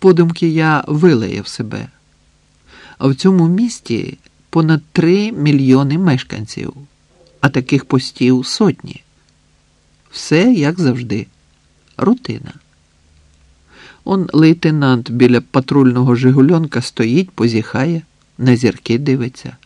Подумки я вилаяв себе. А в цьому місті понад три мільйони мешканців, а таких постів сотні. Все як завжди. Рутина. Он лейтенант біля патрульного Жигульонка стоїть, позіхає, на зірки дивиться.